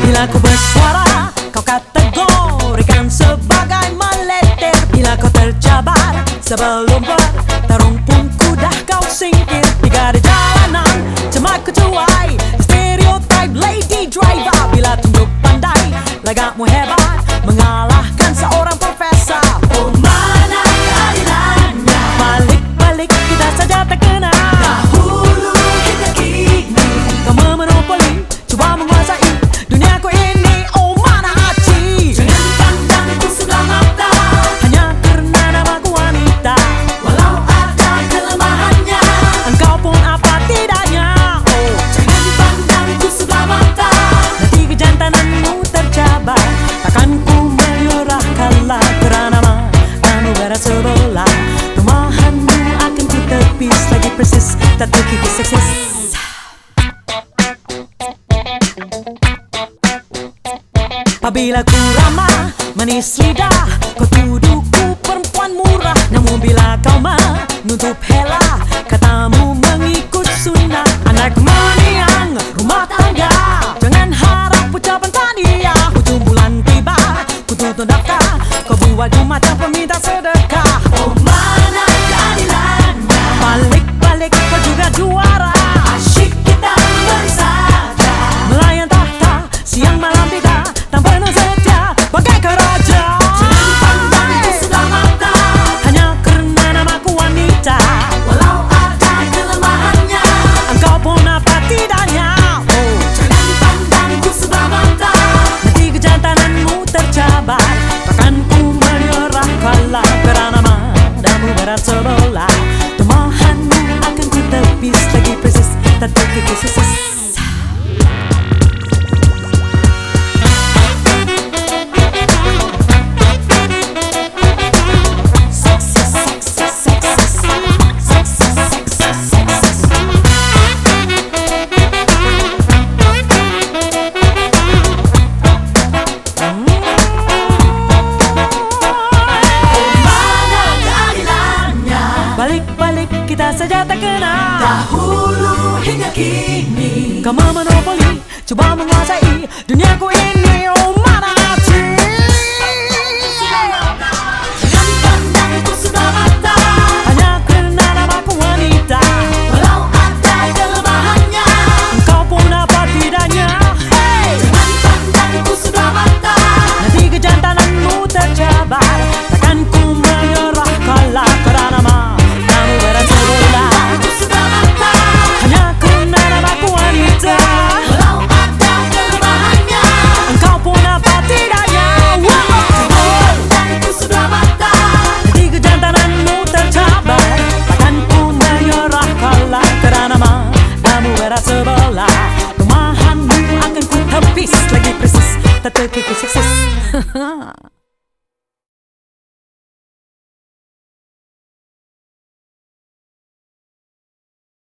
Bila ku bersuara, kau kategorikan sebagai meletir. Bila kau tercabar, sebelum mujer va Christmas Та таких усіх Apabila ku ramah, manis lidah Kau tuduhku perempuan murah. Namun bila kau menutup hela Katamu mengikut sunnah. Anak maniang, rumah tangga Jangan harap ucapan tania Ujung bulan tiba, ku tutup daftar Kau buat rumah tanpa balik kita saja tak kenal. Dahulu hingga kini. Kamu monopoli coba menguasai duniaku ini Oh mana cara sebelah Rumahanmu akan ku tepis lagi